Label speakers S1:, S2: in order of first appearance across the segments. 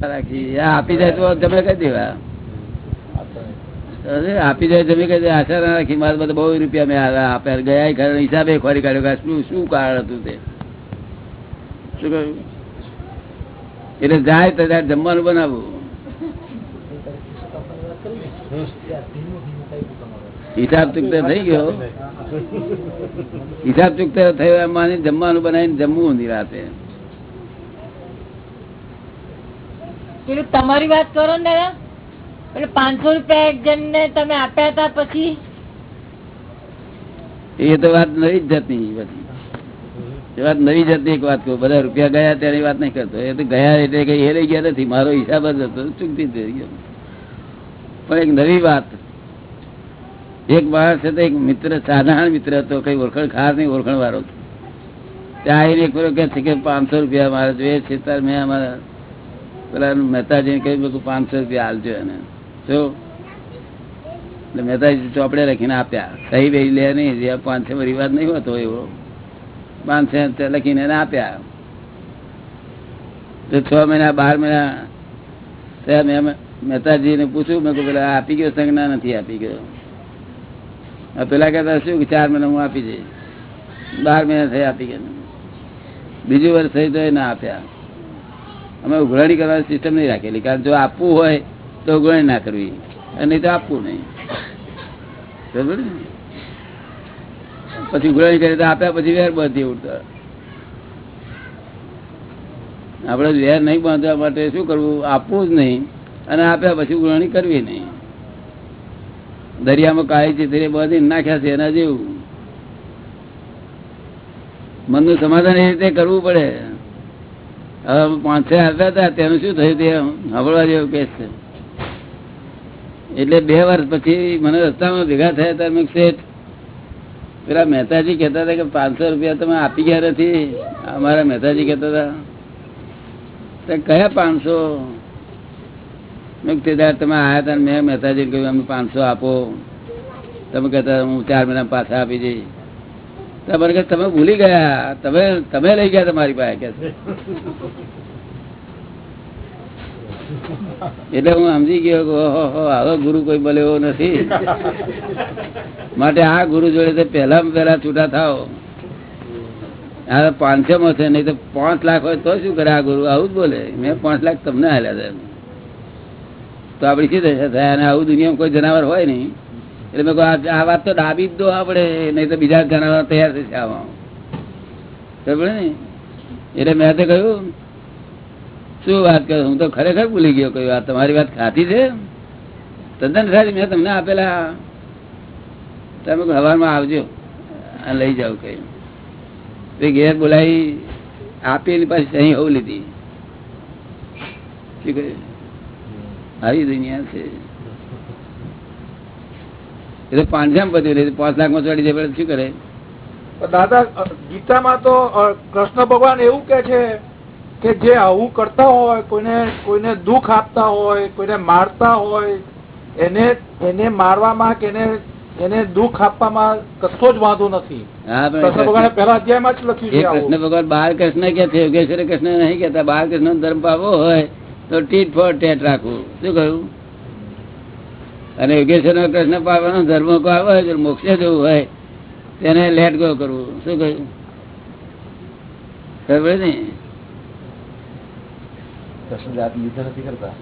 S1: આપી જાય તો તમે કહી દેવા. આપી જાય તમે કહી આશા ના રાખી મારા બધા બહુ રૂપિયા મેં આપ્યા ગયા ખરા હિસાબે ખોરી કાઢ્યો શું શું કારણ હતું તે? શું કહ્યું? એટલે જાય તો જમવાનું બનાવવું હિસાબ ચૂકતે થઈ ગયો. હિસાબ ચૂકતે થયો એમ માની જમવાનું બનાવીને જમવું રાતે.
S2: પેલું તમારી વાત કરો ને દાદા. એટલે પાંચસો રૂપિયા એક જણ ને તમે આપ્યા હતા પછી?
S1: એ તો વાત નવી જ જતી બધી. વાત નવી જતી એક વાત કહું. બધા રૂપિયા ગયા ત્યારે વાત નહીં કરતો. એ તો ગયા એટલે કઈ એ રહી ગયા નથી. મારો હિસાબ જ હતો. ચૂકતી થઈ ગયો. પણ એક નવી વાત. એક માણસ હતો એક મિત્ર, સાધારણ મિત્ર હતો. કઈ ઓળખણ ખાસ નહીં ઓળખણ વાળો ત્યાં એક કે પાંચસો રૂપિયા મારે જોઈએ છે ત્યારે મેં અમારા પેલા મહેતાજીને કે પાંચસો રૂપિયા હાલજો એને. શું મહેતાજી ચોપડે લખીને આપ્યા. સહી બે લે નહીં, જે પાંચસો રિવાજ નહીં હોતો એવો. પાંચસો લખીને એને આપ્યા. તો છ મહિના, બાર મહિના ત્યાં મેં મહેતાજીને પૂછ્યું, મેં કહું પેલા આપી ગયો સંજ્ઞા નથી આપી ગયો. પેલા કહેતા, શું કે ચાર મહિના હું આપી દઈશ? બાર મહિના થઈ આપી ગયા. બીજું વર્ષ થઈ તો એ આપ્યા. અમે ઉઘરાણી કરવાની સિસ્ટમ નહીં રાખેલી. કારણ જો આપવું હોય તો ઉઘરાણી ના કરવી. અને તો આપવું નહીં. બરોબર પછી ઉઘરાણી કરી તો આપ્યા પછી વેર બાંધી ઉડતા. આપણે વેર નહીં બાંધવા માટે શું કરવું? આપવું જ નહીં. અને આપ્યા પછી ઉઘરાણી કરવી નહીં. દરિયામાં કાળી ચિતરી બાંધીને નાખ્યા છે એના જેવું. મનનું સમાધાન એ રીતે કરવું પડે. હવે પાંચસો આવતા હતા તેનું શું થયું તે સાંભળવા જેવું કેસ છે. એટલે બે વર્ષ પછી મને રસ્તામાં ભેગા થયા હતા મેં શેઠ પેલા મહેતાજી કહેતા હતા કે પાંચસો રૂપિયા તમે આપી ગયા નથી અમારા મહેતાજી કહેતા હતા કયા પાંચસો? મેં કીધું, તમે આવ્યા હતા મેં મહેતાજીને કહ્યું અમને પાંચસો આપો. તમે કહેતા હું ચાર મહિના પાછા આપી જઈશ તમારે તમે ભૂલી ગયા. તમે તમે લઈ ગયા તમારી પાસે, કે એટલે હું સમજી ગયો ઓહો ગુરુ કોઈ બોલે એવો નથી. માટે આ ગુરુ જોડે પહેલા પહેલા છૂટા થાવ આ પાંચસો માં છે, નહીં તો પાંચ લાખ હોય તો શું કરે આ ગુરુ? આવું જ બોલે. મેં પાંચ લાખ તમને હાલ્યા તો આપડી શી દશા થાય અને આવું દુનિયામાં કોઈ જનાવર હોય નહીં. એટલે મેં આ વાત તો ડાબી જ દો આપણે નહીં તો બીજા ઘણા તૈયાર થશે આમાં. બરાબર ને? એટલે મેં તો કહ્યું શું વાત કરું? હું તો ખરેખર ભૂલી ગયો કયું આ તમારી વાત ખાતી છે? તદ્દન સારી મેં તમને આપેલા. તમે હવામાં આવજો લઈ જાવ કઈ ઘેર બોલાવી આપેલી પાછી સહી હોવું લીધી. આવી દુનિયા છે. એટલે પાંચસામ બધું રહે પાંચ લાખમાં ચડી જાય શું કરે?
S3: દાદા ગીતામાં તો કૃષ્ણ ભગવાન એવું કે છે કે જે આવું કરતા હોય કોઈને કોઈને દુઃખ આપતા હોય કોઈને મારતા હોય એને એને મારવામાં કે એને એને દુઃખ આપવામાં કશો જ વાંધો નથી. કૃષ્ણ ભગવાને પહેલા અધ્યાયમાં જ લખ્યું છે
S1: કૃષ્ણ ભગવાન બાળ કૃષ્ણ કે છે? યોગેશ્વર કૃષ્ણ નહીં કેતા બાળ કૃષ્ણ ધર્મ પાવો હોય તો ટીટ ફોર ટેટ રાખવું. શું કહ્યું? અને યોગેશ્વર કૃષ્ણ પાવાનો ધર્મ હોય જો મોક્ષે જવું હોય તેને લેટ ગો કરવું. શું કહ્યું? ખબર ને?
S4: કૃષ્ણ જાત યુદ્ધ નથી કરતા?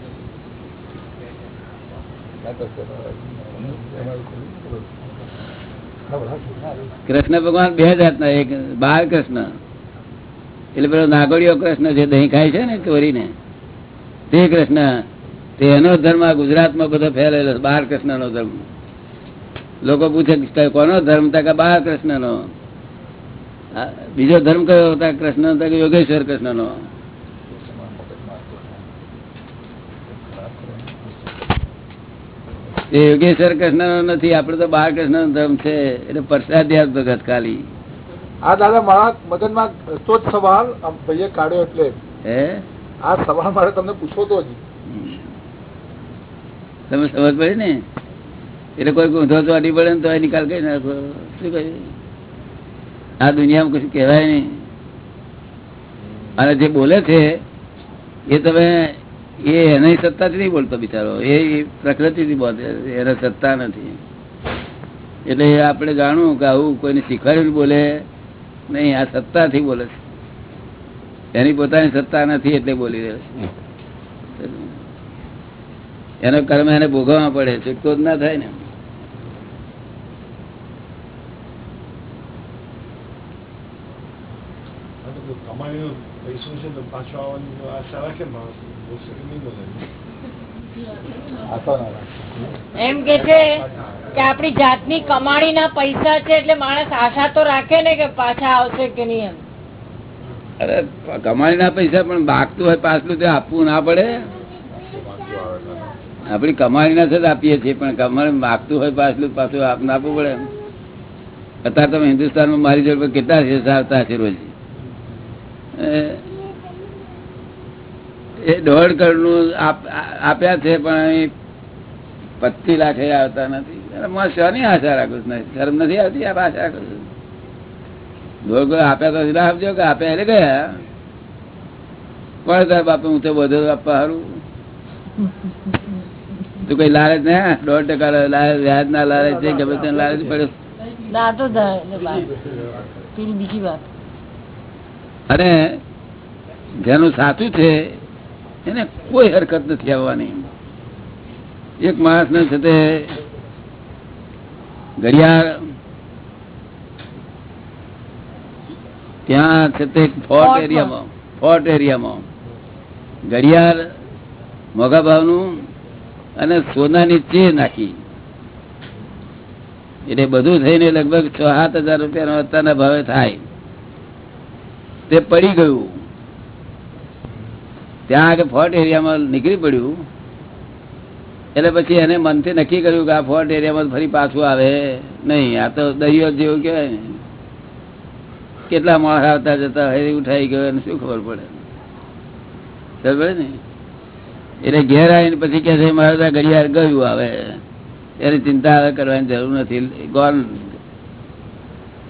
S1: કૃષ્ણ ભગવાન બે જાતના એક બાળ કૃષ્ણ એટલે પેલો નાગોડીઓ કૃષ્ણ જે દહીં ખાય છે ને ચોરીને તે કૃષ્ણ તેનો ધર્મ આ ગુજરાતમાં બધો ફેલાયેલો બાર કૃષ્ણનો નો ધર્મ. લોકો પૂછે કોનો ધર્મ? તા કે બાળ કૃષ્ણ નો બીજો ધર્મ કયો? હતા કૃષ્ણ તા કે યોગેશ્વર કૃષ્ણ નો એ યોગેશ્વર કૃષ્ણનો નથી આપડે તો બાર કૃષ્ણનો ધર્મ છે. એટલે પ્રસાદ્યા ભગત ખાલી.
S3: આ દાદા મારા મગજમાં તો જ સવાલ ભાઈએ કાઢ્યો એટલે.
S1: હે?
S3: આ સવાલ મારે તમને પૂછવો તો જ.
S1: તમે સમજ પડી ને? એટલે કોઈ ઊંધો અડી પડે ને તો નિકાલ કરી નાખો. શું કહ્યું આ દુનિયામાં કશું કહેવાય નહીં. અને જે બોલે છે, એ તમે, એ એની સત્તા જ નહીં બોલતો બિચારો. એ પ્રકૃતિથી બોલે એને સત્તા નથી. એટલે આપણે જાણવું કે આવું કોઈને શીખવાડ્યું બોલે નહીં, આ સત્તાથી બોલે છે. એની પોતાની સત્તા નથી એટલે બોલી રહ્યો છે. એનો કર્મ એને ભોગવવા પડે છૂટકો જ ના થાય ને.
S2: એમ કે છે કે આપણી જાતની કમાણી ના પૈસા છે એટલે માણસ આશા તો રાખે ને કે પાછા આવશે કે નહીં એમ.
S1: અરે કમાણી ના પૈસા પણ ભાગતું હોય પાછલું તે આપવું ના પડે. આપણી કમાણી ના જ આપીએ છીએ, પણ કમાણી માગતું હોય પાછલું, પાછું આપને આપવું પડે અત્યારે તમે હિન્દુસ્તાનમાં મારી જોડે કેટલા છે આવતા છે રોજ એ- દોઢ કરોડનું આપ્યા છે, પણ અહીં પચીસ લાખ એ આવતા નથી. શાની આશા રાખું છું? શરમ નથી આવતી? આપ આશા રાખું છું? દોઢ કરોડ આપ્યા તો સીધા આપજો કે આપ્યા એટલે ગયા. પણ સાહેબ બાપુ હું તો બધો આપવા સારું તું કઈ લાલચ ને દોઢ ટકા વ્યાજ ના લાલચ છે ગમે તેને લાલચ પડે
S2: ના તો ધ- વાત. પેલી બીજી વાત.
S1: અને જેનું સાચું છે એને કોઈ હરકત નથી આવવાની. એક માણસ ને છે તે ઘડિયાળ ત્યાં છે તે ફોર્ટ એરિયામાં ફોર્ટ એરિયામાં. ઘડિયાળ મોઘા ભાવનું અને સોનાની ચે નાખી. એટલે બધું થઈને લગભગ છ, સાત હજાર રૂપિયાનો અત્યારના ભાવે થાય. તે પડી ગયું. ત્યાં આગળ ફોર્ટ એરિયામાં નીકળી પડ્યું. એટલે પછી એને મનથી નક્કી કર્યું કે આ ફોર્ટ એરિયામાં ફરી પાછું આવે. નહીં, આ તો દરિયો જેવું કહેવાય. ને કેટલા માણસ આવતા જતા ઉઠાઈ ગયો, એને શું ખબર પડે? ખબર પડે ને? એટલે ઘેર આવીને પછી કે છે મારે ત્યાં ઘડિયાળ ગયું આવે. એની ચિંતા કરવાની જરૂર નથી. ગોન.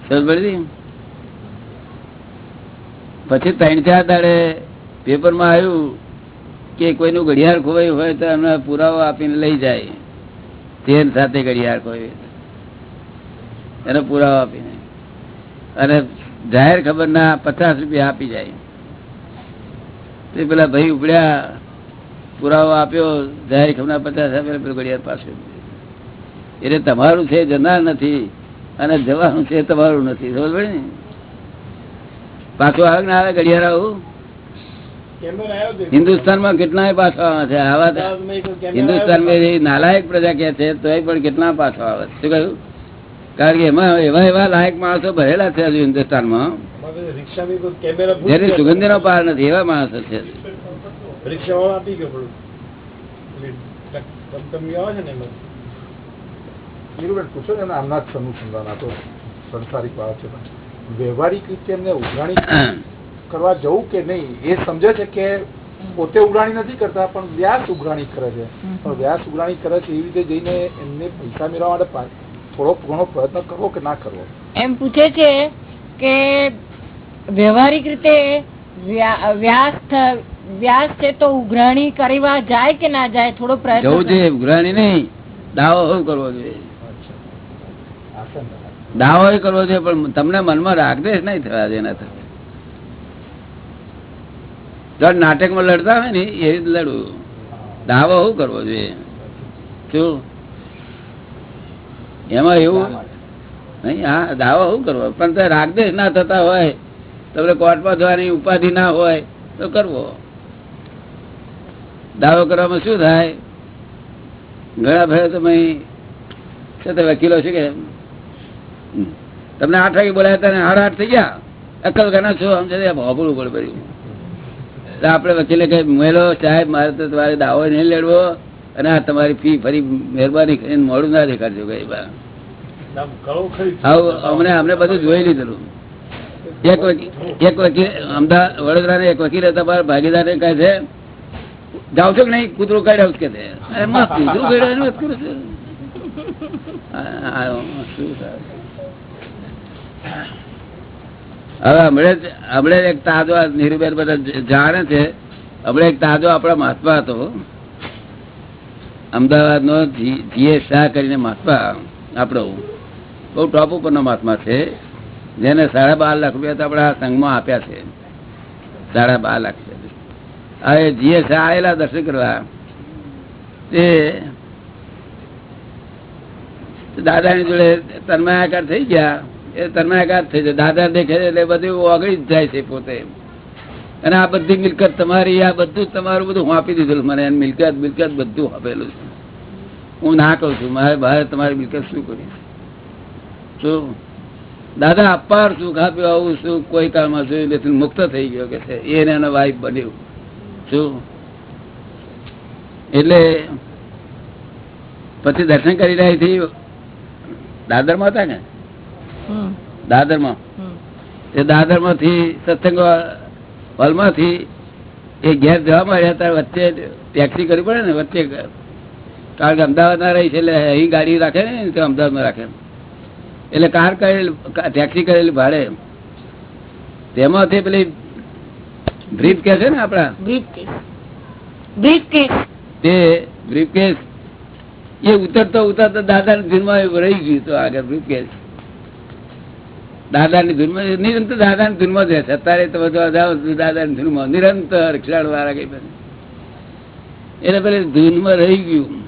S1: સમજ પછી ત્રણ ચાર દાડે પેપરમાં આવ્યું કે કોઈનું ઘડિયાળ ખોવાયું હોય તો એમને પુરાવો આપીને લઈ જાય. તેર સાથે ઘડિયાળ ખોવાયું એનો પુરાવો આપીને. અને જાહેર ખબર ના પચાસ રૂપિયા આપી જાય. તે પેલા ભાઈ ઉપડ્યા. પુરાવો આપ્યો જાહેર ખમના પચાસ આપ્યા ઘડિયાળ પાસે એટલે તમારું છે જનાર નથી અને જવાનું છે તમારું નથી સમજ પડી ને? પાછો આવે ને આવે ઘડિયાળ આવું. હિન્દુસ્તાનમાં કેટલાય પાછો આવે છે? આવા. એ નાલાયક પ્રજા કે છે તો પણ કેટલા પાછો આવે છે. શું કહ્યું? કારણ કે એમાં એવા એવા લાયક માણસો ભરેલા છે હજુ હિન્દુસ્તાનમાં. જેની
S5: સુગંધી
S1: નો પાર નથી એવા માણસો છે
S5: રિક્ષાવાળો આપી ગયો. પેલી ટક- આવે છે ને એમાં.
S3: નીરુબેન પૂછો ને આમના જ અનુસંધાન આ તો સંસારિક વાત છે પણ વ્યવહારિક રીતે એમને ઉઘરાણી કરવા જવું કે નહીં એ સમજે છે કે પોતે ઉઘરાણી નથી કરતા પણ વ્યાસ ઉઘરાણી કરે છે પણ વ્યાસ ઉઘરાણી કરે છે એવી રીતે જઈને એમને પૈસા મેળવવા માટે થોડો ઘણો પ્રયત્ન કરવો કે ના કરવો
S2: એમ પૂછે છે કે વ્યવહારિક રીતે વ્યા- વ્યાસ વ્યાસ છે તો ઉઘરાણી કરવા જાય કે ના જાય? થોડો પ્રયત્ન
S1: જવું
S2: કરે.
S1: ઉઘરાણી નહીં. દાવો કરવો જોઈએ. દાવો કરવો જોઈએ પણ તમને મનમાં રાગદેશ નહીં થવા દે થશે નાટકમાં લડતા હોય ને એ જ લડવું. દાવો શું કરવો જોઈએ? શું? એમાં એવું નહીં હા દાવો શું કરવો? પણ તો રાગદેશ ના થતા હોય તમને કોર્ટમાં જવાની ઉપાધિ ના હોય તો કરવો. દાવો કરવામાં શું થાય? ઘણા ભાઈઓ તો અહીં વકીલો છે કે તમને આઠ વાગે બોલાયા હતા ને આઠ થઈ ગયા. અક્કલ ઘણા છો આમ છે ભાભળવું પડે પડ્યું આપણે વકીલે કઈ મેલો સાહેબ મારે તો તમારે દાવો નહીં લેડવો અને આ તમારી ફી ફરી મહેરબાની કરીને મોડું ના દેખાડજો કઈ બા અમને અમને બધું જોઈ લીધેલું. એક વકીલ એક વકીલ અમદાવાદ વડોદરાના એક વકીલે ભાગીદાર ને કહે છે જાવ છો નહીં? કૂતરો કાઢ્યા કે? હવે હમણે હમણે એક તાજો નીરુબેન બધા જાણે છે. હમણાં એક તાજો આપણા મહાત્મા હતો. અમદાવાદ નો જીએ શાહ કરીને મહાત્મા આપણો. બહુ ટોપ ઉપરનો મહાત્મા છે. જેને સાડા બાર લાખ રૂપિયા તો આપણા સંઘમાં આપ્યા છે. સાડા બાર લાખ જીએ શાહ દર્શન કરવા. તે દાદાની જોડે તન્માયાકાર થઈ ગયા. એ તન્માયાકાર થઈ જાય દાદા દેખે એટલે બધું ઓગળી જ જાય છે પોતે. અને આ બધી મિલકત તમારી, આ બધું તમારું બધું હું આપી દીધું મને મિલકત મિલકત બધું આપેલું છે. હું ના કહું છું. મારે બહાર તમારી મિલકત શું કરી શું? દાદા અપાર સુખ આપ્યું આવું સુખ કોઈ કાળમાં જોયું નથી મુક્ત થઈ ગયો કે છે. એને એનો વાઈફ બન્યું. શું એટલે પછી દર્શન કરી રહી હતી દાદરમાં હતા ને?
S2: દાદરમાં.
S1: એ દાદરમાંથી સત્સંગ હોલમાંથી એ ઘેર જવા માંડ્યા ત્યારે વચ્ચે ટેક્સી કરવી પડે ને વચ્ચે કારણ કે અમદાવાદ ના રહી છે એટલે અહીં ગાડી રાખે ને તો અમદાવાદમાં રાખે. એટલે કાર કરેલી ટેક્સી કરેલી ભાડે. તેમાંથી પેલી બ્રીફ કે છે ને આપડા.
S2: Briefcase.
S1: તે એ ઉતરતો ઉતરતો દાદા ની ધૂનમાં રહી ગયું તો આગળ બ્રીફકેસ. દાદા ની ધૂનમાં નિરંતર દાદા ની ધૂનમાં જાય છે. અત્યારે તો બધું દાદા ની ધૂનમાં. નિરંતર ક્ષણ વાળા કઈ બને એટલે પેલી ધૂનમાં રહી ગયું.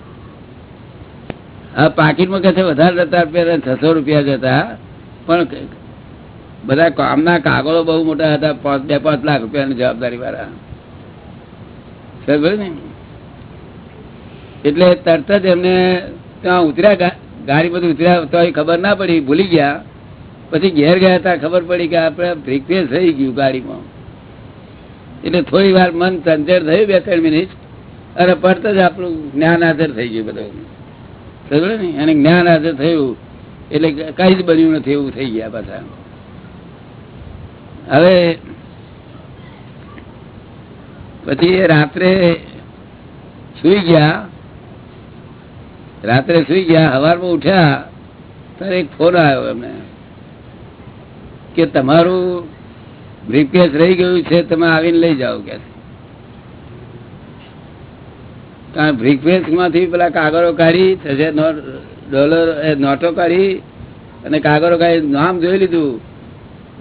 S1: હા પાકીટમાં કે છે વધારે જતા રૂપિયા છસો રૂપિયા જતા પણ બધા કામના કાગળો બહુ મોટા હતા, પાંચ બે પાંચ લાખ રૂપિયાની જવાબદારી વાળા. ને? એટલે તરત જ એમને ત્યાં ઉતર્યા ગાડી બધું ઉતર્યા, તો ખબર ના પડી, ભૂલી ગયા. પછી ઘેર ગયા હતા, ખબર પડી કે આપણે બ્રેકફેસ થઈ ગયું ગાડીમાં. એટલે થોડી વાર મન તંજેર થયું બે ત્રણ મિનિટ, અને પડત જ આપણું જ્ઞાન હાજર થઈ ગયું બધું. સમજે ને? અને જ્ઞાન હાજર થયું, એટલે કઈ જ બન્યું નથી, એવું થઈ ગયા પાછા. હવે પછી રાત્રે સુઈ ગયા રાત્રે સુઈ ગયા સવારમાં ઉઠ્યા, ત્યારે એક ફોન આવ્યો એમને કે તમારું બ્રીફકેસ રહી ગયું છે, તમે આવીને લઈ જાઓ કે. કારણ બ્રીફકેસમાંથી પેલા કાગળો કાઢી થશે ડોલર નોટો કાઢી અને કાગળો કાઢી નામ જોઈ લીધું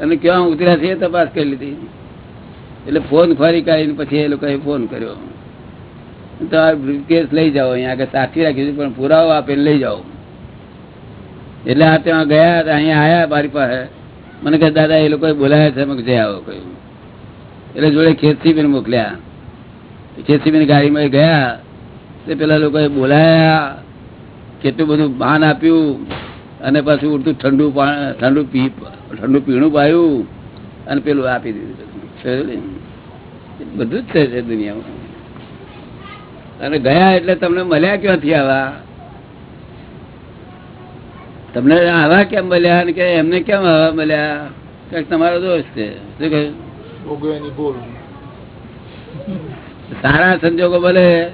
S1: અને ક્યાં ઉતર્યા છે તપાસ કરી લીધી. એટલે ફોન ફરી કાઢીને પછી એ લોકોએ ફોન કર્યો. તો આ કેસ લઈ જાઓ અહીંયા આગળ સાચી રાખી પણ પુરાવો આપીને લઈ જાઓ. એટલે આ ત્યાં ગયા અહીંયા આયા મારી પાસે. મને કહે દાદા એ લોકોએ બોલાયા છે. મેં કીધું, જઈ આવો કહ્યું. એટલે જોડે ખેતસીબીને મોકલ્યા. ખેતસીબીની ગાડીમાં ગયા. તે પેલા લોકોએ બોલાયા કેટલું બધું માન આપ્યું. અને પાછું ઉડતું ઠંડુ ઠંડુ પી ઠંડુ પીણું પાયું અને પેલું આપી દીધું બધું. જ છે દુનિયામાં. અને ગયા એટલે તમને મળ્યા ક્યાંથી આવા? તમને આવા કેમ મળ્યા અને કે એમને કેમ આવા મળ્યા? કંઈક તમારો દોષ છે. શું કહ્યું? સારા સંજોગો મળે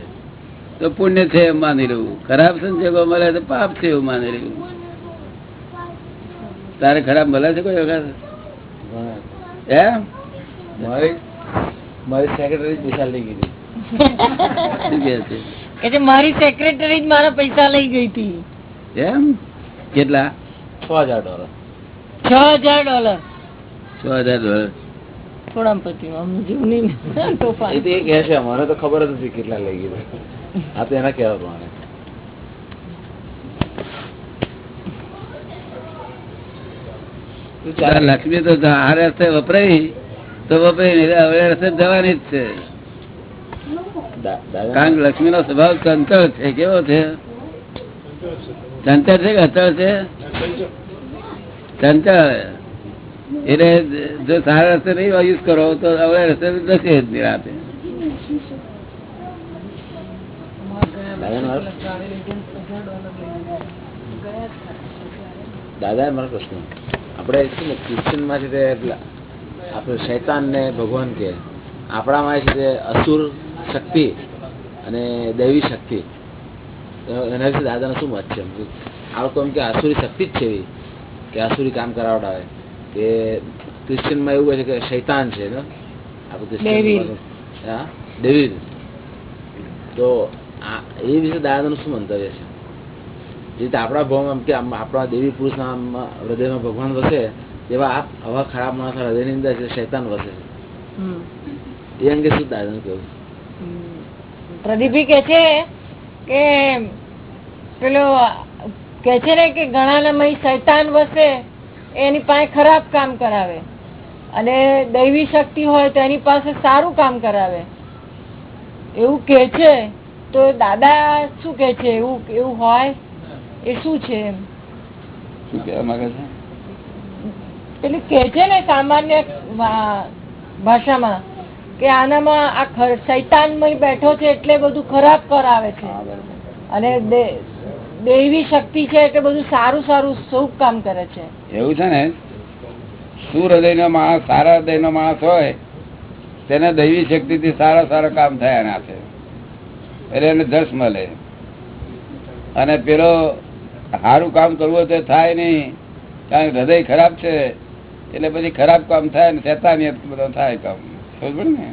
S1: તો પુણ્ય છે એમ માની લેવું. ખરાબ સંજોગો મળે તો પાપ છે એવું માની લેવું. તારે ખરાબ મળે છે કોઈ વખત?
S4: મારી મારી સેક્રેટરી પૈસા લઈ ગઈ હતી.
S2: કે છે મારી સેક્રેટરી જ મારા પૈસા લઈ ગઈ હતી.
S1: એમ? કેટલા?
S4: છ હજાર ડોલર
S2: છ હજાર ડોલર
S1: છ હજાર ડોલર
S2: થોડા પછી જૂની
S4: એ તો એ કહે છે મને તો ખબર જ નથી કેટલા લઈ ગયા. આ તો એના કહેવા પ્રમાણે.
S1: લક્ષ્મી તો આ રસ્તે વપરાય. તો વપરાય નહીં હવે રસ્તે જવાની જ છે. કારણ કે લક્ષ્મી નો સ્વભાવ ચંચળ છે કેવો છે? ચંચળ છે કે અચળ છે? ચંચળ. એટલે જો સારા રસ્તે નહીં યુઝ કરો તો હવે રસ્તે જશે જ નિરાતે
S4: દાદા મારો પ્રશ્ન. આપણે શું ને ક્રિશ્ચનમાં છે તે આપણે શૈતાન ને ભગવાન કે આપણામાં છે તે અસુર શક્તિ અને દૈવી શક્તિ. એના વિશે દાદાનો શું મત છે? આ લોકો એમ કે આસુરી શક્તિ જ છે એવી કે આસુરી કામ કરાવડાવે. કે ક્રિશ્ચનમાં એવું હોય છે કે શૈતાન છે ને? આપણે
S2: દૈવી.
S4: ક્રિશ્ચન હા? દેવી. તો આ એ વિશે દાદાનું શું મંતવ્ય છે? રીતે આપણા ભાવમાં કે આપણા દેવી પુરુષના હૃદયમાં ભગવાન વસે એવા આવા ખરાબ માણસ હૃદયની અંદર છે શૈતાન વસે છે. એ અંગે શું દાદા કેવું?
S2: પ્રદીપી કે છે કે પેલો કે છે ને કે ઘણા મય શૈતાન વસે એની પાસે ખરાબ કામ કરાવે. અને દૈવી શક્તિ હોય તો એની પાસે સારું કામ કરાવે. એવું કે છે? તો દાદા શું કે છે? એવું એવું હોય? એ શું છે એમ?
S1: શું કહેવા માંગે છે?
S2: એટલે કે છે ને સામાન્ય ભાષામાં કે આનામાં આ શૈતાનમય બેઠો છે એટલે બધું ખરાબ કરાવે છે. અને દેવી શક્તિ છે એટલે બધું સારું સારું શુભ કામ કરે છે.
S1: એવું છે ને? શું હૃદય નો માણસ સારા હૃદય નો માણસ હોય તેને દૈવી શક્તિ થી સારા સારા કામ થયા ના છે. એટલે એને જશ મળે. અને પેલો સારું કામ કરવું તો થાય નહીં. કારણ કે હૃદય ખરાબ છે એટલે પછી ખરાબ કામ થાય ને શેતાનિયત બધો થાય કામ. સમજ ને?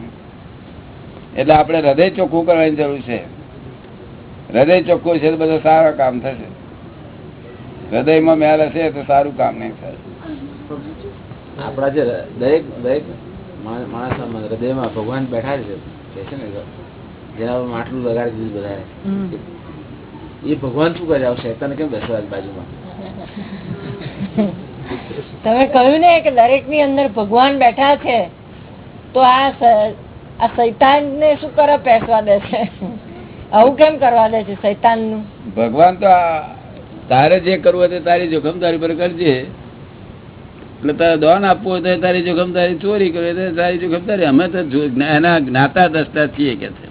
S1: એટલે આપણે હૃદય ચોખ્ખું કરવાની જરૂર છે. હૃદય ચોખ્ખું છે તો બધા સારા કામ થશે. હૃદયમાં મેલ હશે તો સારું કામ નહીં થાય.
S4: આપણા જે દરેક દરેક માણસ હૃદયમાં ભગવાન બેઠા છે કે છે ને? જેના માટલું લગાડી દીધું બધાએ. એ ભગવાન શું કરે આવું તને કેમ બેસવા બાજુમાં?
S2: તમે કહ્યું ને કે દરેકની અંદર ભગવાન બેઠા છે તો આ આ શૈતાન ને શું કરવા પેસવા દે છે? આવું કેમ કરવા દે છે શૈતાનનું
S1: ભગવાન તો આ તારે જે કરવું હોય તારી જોખમદારી પર કરજે. એટલે તારે દોન આપવું હોય તો તારી જોખમદારી ચોરી કરવી તારી જોખમદારી. અમે તો એના જ્ઞાતા દસતા છીએ કે છે.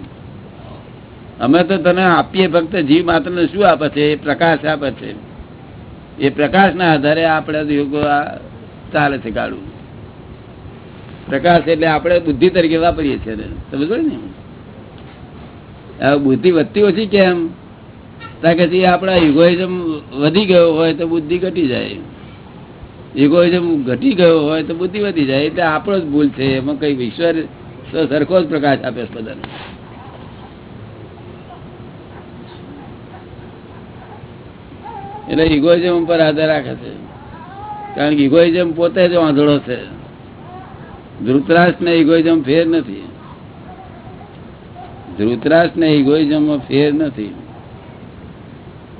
S1: અમે તો તને આપીએ ફક્ત જીવ માત્ર શું આપે છે? એ પ્રકાશ આપે છે. એ પ્રકાશના આધારે આપણે ચાલે છે કાઢું પ્રકાશ એટલે આપણે બુદ્ધિ તરીકે વાપરીએ છીએ સમજો ને હવે બુદ્ધિ વધતી ઓછી કેમ? કારણ કે આપણા ઇગોઇઝમ વધી ગયો હોય તો બુદ્ધિ ઘટી જાય. ઇગોઇઝમ ઘટી ગયો હોય તો બુદ્ધિ વધી જાય. એટલે આપણો જ ભૂલ છે. એમાં કઈ ઈશ્વર સરખો જ પ્રકાશ આપે છે બધાને. એટલે ઇગોઇઝમ પર આધાર રાખે છે. કારણ કે ઇગોઇઝમ પોતે જ વાંધળો છે. ધૃતરાષ્ટ્ર ને ઇગોઇઝમ ફેર નથી. ધૃતરાષ્ટ્ર ને ઇગોઇઝમ ફેર નથી.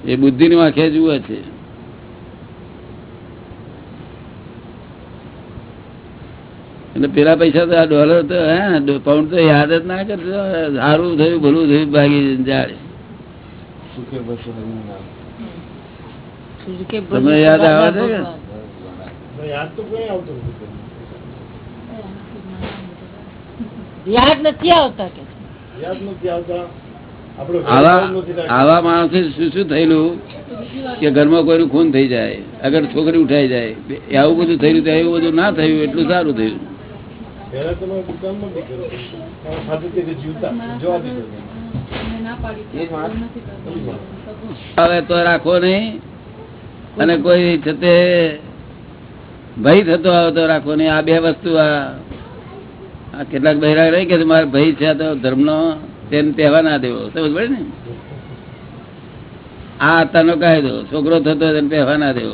S1: એ બુદ્ધિ ની આંખે જુએ છે. એટલે પેલા પૈસા તો આ ડોલર તો, હે પાઉન્ડ તો યાદ જ ના કરતો. સારું થયું, ભલું થયું, ભાગી જાય
S4: સુખે બસો હરિનું નામ
S1: તમને યાદ આવે છે કે?
S5: યાદ તો કોઈ આવતું
S2: યાદ નથી આવતા કે?
S5: યાદ નથી આવતા.
S1: આવા
S5: નથી રાખતા.
S1: આવા માણસો શું શું થયેલું કે ઘરમાં કોઈનું ખૂન થઈ જાય અગર છોકરી ઉઠાઈ જાય આવું બધું થયેલું તો એવું બધું ના થયું એટલું સારું થયું. હવે તો રાખો નહીં. અને કોઈ છતે ભય થતો આવતો રાખો નહીં. આ બે વસ્તુ આ કેટલાક બહેરા રહી કે મારે ભય છે તો તો ધર્મનો તેને તહેવા ના દેવો. સમજ પડે ને? આ અત્યારનો કાયદો. છોકરો થતો તેને પહેવા ના દેવો.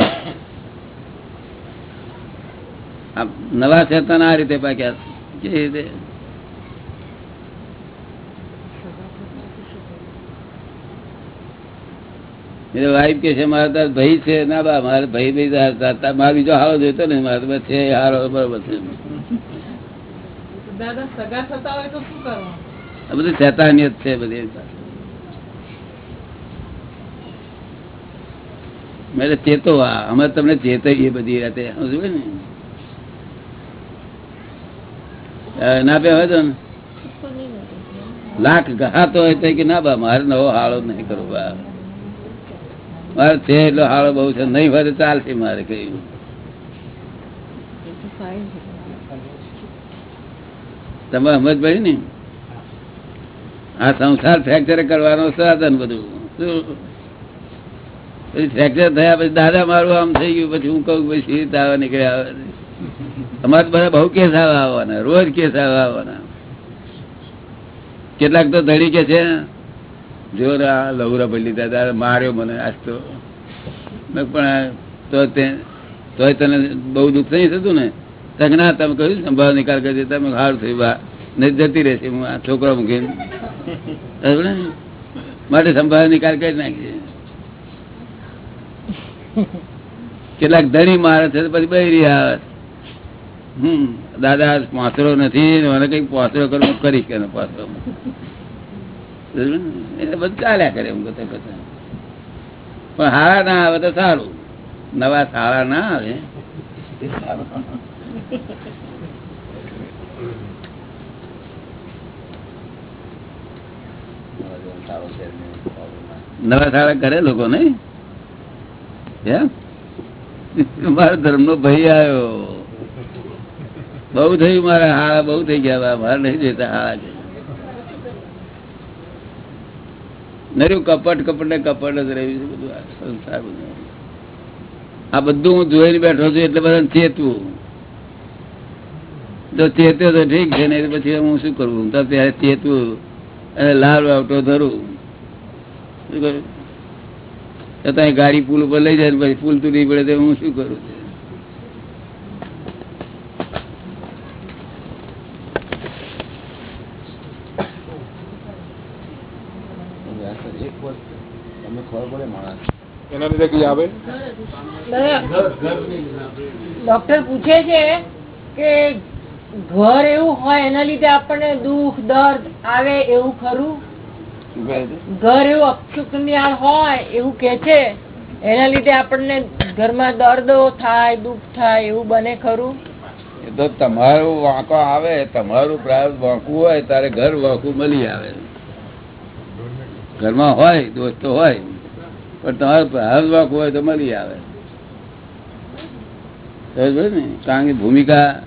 S1: નવા ચેતન આ રીતે પાક્યા. કેવી રીતે વાઈફ કે છે મારા તાર ભાઈ છે. ના બા મારે ભાઈ ભાઈ મારે બીજો હારો જોઈતો ને મારે તો છે હારો બરોબર છે.
S6: બધું સગા થતા હોય તો શું કરવાનું?
S1: આ બધી શેતાનિયત છે બધી. મેં ચેતો આ અમે તમને ચેતવીએ બધી રાતે સમજ્યું ને ના પે હોય તો ને? લાખ ગહાતો હોય તો કે ના બા મારે નવો હાળો નહીં કરવો બા. મારે છે એટલો બહુ છે. નહીં તો ચાલશે મારે કઈ. તમે સમજ પડી ને? આ સંસાર ફ્રેક્ચર કરવાનો સાધન બધું. પછી ફ્રેક્ચર થયા પછી દાદા મારું આમ થઈ ગયું. પછી હું કહું પછી સીધ આવા નીકળ્યા આવે અમારે બધા બહુ કેસ આવા આવવાના. રોજ કેસ આવા આવવાના. કેટલાક તો ધડી કે છે. જો લહુરા ભરી લીધા માર્યો મને આજ તો. પણ તો તને બહુ દુઃખ નહીં થતું ને? તો ના, તમે કહ્યું સંભાવ નિકાલ કરી તમે હાર થયું, બા. નહીં જતી રહેશે, હું આ છોકરા મૂકીને? માટે સંભાવ નિકાલ કરી નાખીએ કેટલાક ધણી મારે છે પછી બૈરી આવે હમ, દાદા, પાસરો નથી મને કઈ પાસરો કરવો કરીશ કે પાસરો એટલે બધું ચાલ્યા કરે એમ કરતા કરતા પણ હારા ના આવે તો સારું. નવા સારા ના આવે નવા સારા કરે લોકો ને મારા ધર્મ નો ભાઈ આવ્યો. બહુ થયું મારા હાળા બહુ થઈ ગયા. મારે નહીં જોઈતા હારા છે નર્યું, કપટ કપટ ને કપટ જ રહ્યું છે બધું. આ સંસાર બધું. આ બધું હું જોઈને બેઠો છું એટલે બધા ચેતવું જો ચેત્યો તો ઠીક છે, નહીં પછી હું શું કરવું તો ત્યારે ચેતવું અને લાલ વાવટો ધરું. શું કરું? તો ત્યાં ગાડી પુલ ઉપર લઈ જાય પછી પુલ તૂટી પડે તો હું શું કરું
S4: એક વસ્તુ તમને ખબર પડે માણસ
S3: એના લીધે કઈ આવે?
S2: ડોક્ટર પૂછે છે કે ઘર એવું હોય એના લીધે આપણને દુઃખ દર્દ આવે એવું ખરું? ઘર એવું અપશુકનિયાળ હોય એવું કે છે? એના લીધે આપણને ઘરમાં દર્દો થાય દુઃખ થાય એવું બને ખરું?
S1: એ તો તમારું વાંકો આવે તમારું પ્રાર્થ વાંકું હોય તારે ઘર વાંકું મળી આવે. ઘરમાં હોય દોસ્તો હોય. પણ તમારો વાંકું હોય તો મળી આવે. ને? કારણ કે ભૂમિકા,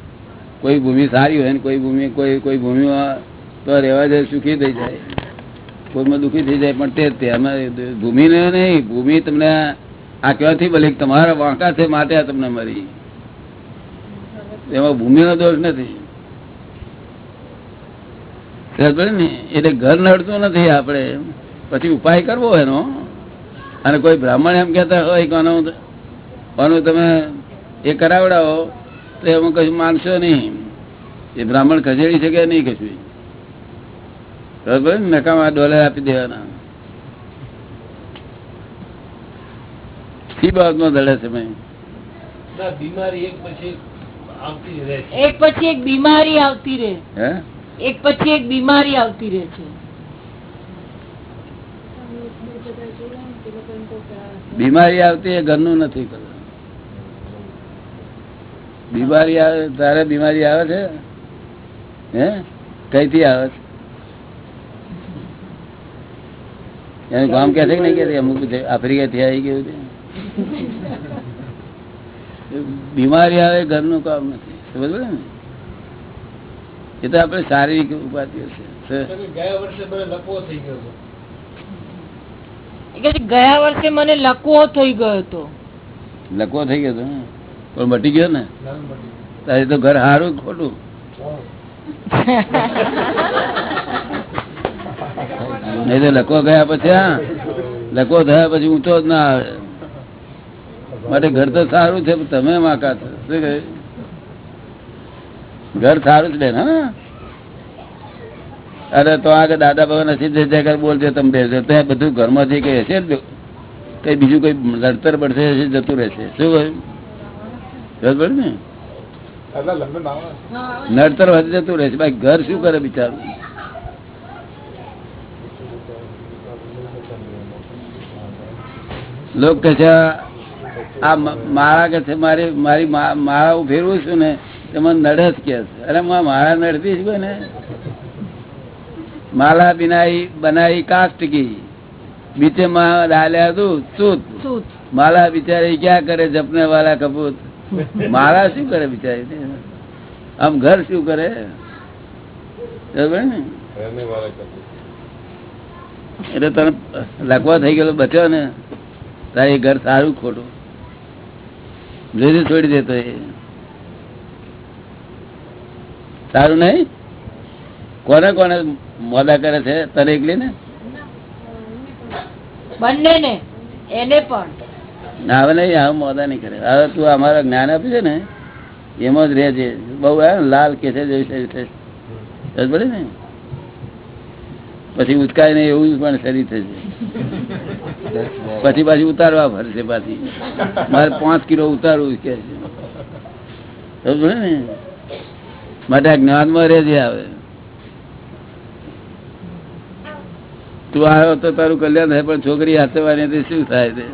S1: કોઈ ભૂમિ સારી હોય ને કોઈ ભૂમિ, કોઈ કોઈ ભૂમિમાં તો રહેવા જાય સુખી થઈ જાય. કોઈમાં દુઃખી થઈ જાય, પણ તે તે. અમે નહીં, ભૂમિ તમને આ ક્યાંથી ભલે તમારા વાંકા છે, માટે આ તમને મળી. એમાં ભૂમિનો દોષ નથી. ને? એટલે ઘર નડતું નથી આપણે. પછી ઉપાય કરવો એનો. અને કોઈ બ્રાહ્મણ એમ કહેતા હોય કે આનું તમે એ કરાવડાવો તો એમાં કશું માનશો નહીં. એ બ્રાહ્મણ ખસેડી શકે નહીં કશું. બરાબર નકામા ડોલર આપી દેવાના. સી બાબતમાં દડે છે
S5: બીમારી એક પછી આવતી રહે
S2: એક પછી એક બીમારી આવતી રહે.
S1: હે?
S2: એક પછી એક બીમારી આવતી રહે છે.
S1: બીમારી આવતી એ ઘરનું નથી બીમારી આવે, તારે બીમારી આવે છે? હે? કઈથી આવે છે? એનું ગામ કે છે કે નહીં કે અમુક આફ્રિકાથી આવી ગયું છે. બીમારી આવે, ઘરનું કામ નથી. સમજ ને? એ તો આપણે શારીરિક ઉપાધિઓ છે.
S5: ગયા વર્ષે મને થઈ ગયો
S2: ગયા વર્ષે મને લકવો થઈ ગયો હતો.
S1: લકવો થઈ ગયો પણ મટી ગયો ને. તારે તો ઘર હારું ખોટું? નહીં તો લકવો ગયા પછી, હા. લકવો થયા પછી ઊંચો જ ના આવે. માટે ઘર તો સારું છે તમે માકા છો. શું ઘર સારું જ બેન હા. અરે તો આગળ દાદા બાબા નથી જય બોલજો, તમે બેસજો તો બધું ઘરમાં જે કઈ હશે કઈ બીજું કઈ લડતર પડશે જતું રહેશે. શું કહ્યું? ને? નડતર વધી જતું રહેશે. ભાઈ, ઘર શું કરે બિચારું? લોક કે છે, આ મારા કે છે, મારી મારી મા- માળા હું ફેરવું છું ને તે નડત નડે કે છે. અરે માળા નડતી છું ને? માલા બિનાઈ બનાવી કાસ્ટ કી. બીચે માં ડાલ્યા દૂધ સૂત માલા બિચારી ક્યાં કરે જપને વાલા કપૂત? માલા શું કરે બિચારી? આમ ઘર શું કરે? ને? એટલે તને લખવા થઈ ગયેલો બચ્યો ને તારે ઘર સારું ખોટું? જોઈ છોડી દેતો એ. સારું નહીં? કોને કોને મોદા કરે છે? તને એકલી ને?
S2: બંને એને પણ.
S1: ના, હવે નહીં હવે મોદા નહીં કરે. હવે તું અમારા જ્ઞાન આપ્યું છે ને એમાં જ રહેજે. બહુ લાલ કે છે જેવી છે, છે. ને? પછી ઉચકાય નહીં એવું પણ શરીર થશે. પછી પાછી ઉતારવા ફરશે પાછી. મારે પાંચ કિલો ઉતારવું કે છે ને? માટે જ્ઞાનમાં રહેજે આવે તું આવ્યો તો તારું કલ્યાણ થાય પણ છોકરી હાથે વાળી શું થાય તે?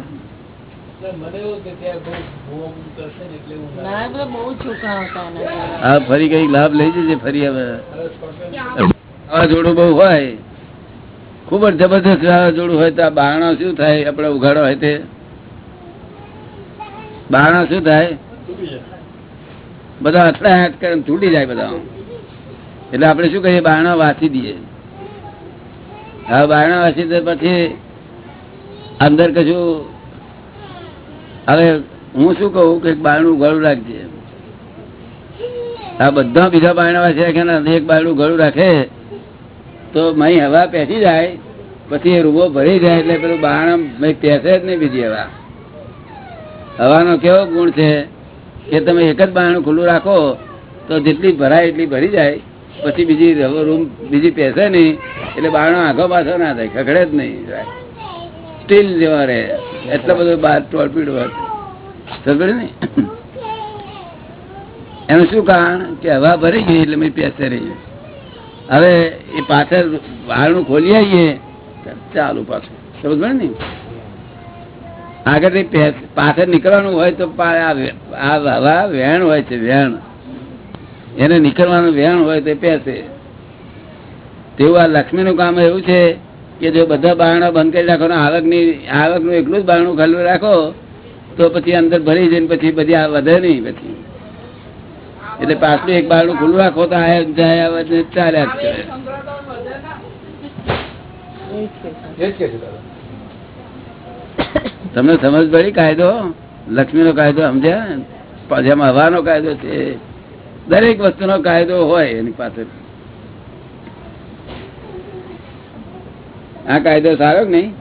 S2: ના બધા બહુ છોકરા હતા એના જોડે.
S1: હા ફરી કઈ લાભ લઈ જજે ફરી હવે. જોડું બહુ હોય. ખૂબ જ જબરદસ્ત જોડું હોય તો આ બારણા શું થાય? આપડે ઉઘાડો હોય તે. બારણા શું થાય? બધા અથડાટ કરે તૂટી જાય બધા એટલે આપણે શું કહીએ બારણા વાંચી દઈએ. હવે બારણાવાસી તો પછી અંદર કશું હવે હું શું કહું કે બારણું ગળું રાખજે. આ બધા બીજા બારણાવાસી રાખે ને એક બારણું ગળું રાખે તો મહી હવા પેસી જાય, પછી એ રૂબો ભરી જાય એટલે પેલું બારણા પેસે જ નહીં બીજી હવા. હવાનો કેવો ગુણ છે કે તમે એક જ બારણું ખુલ્લું રાખો તો જેટલી ભરાય એટલી ભરી જાય. પછી બીજી રૂમ બીજી પેસે નહીં, એટલે બારણો આખો પાછો ના થાય, ખખડે જ નહીં. સ્ટીલ જેવા રહે. એટલો બધો બાર ટોળપીડ સમજે ને? એનું શું કારણ? કે હવા ભરી ગઈ એટલે મેં પેસે રહી હવે એ પાછળ વાળનું ખોલી આવીએ ચાલુ પાછું. સમજ ને? આગળ પાછળ નીકળવાનું હોય તો આ હવા વેણ હોય છે, વેણ. એને નીકળવાનું વેણ હોય તે પેસે તેવું આ લક્ષ્મી નું કામ એવું છે કે જો બધા બારણા બંધ કરી રાખો આવકની આવકનું એકલું જ બારણું ખલ્લું રાખો તો પછી અંદર ભરી જઈને પછી બધી વધે નહીં પછી. એટલે પાછલું એક બારણું ખુલ્લું રાખો તો ચાલ્યા જ કરે. તમને સમજ પડી કાયદો? લક્ષ્મી નો કાયદો સમજ્યા? જેમાં હવાનો કાયદો છે. દરેક વસ્તુનો કાયદો હોય એની પાસે આ કાયદો સારો કે નહીં?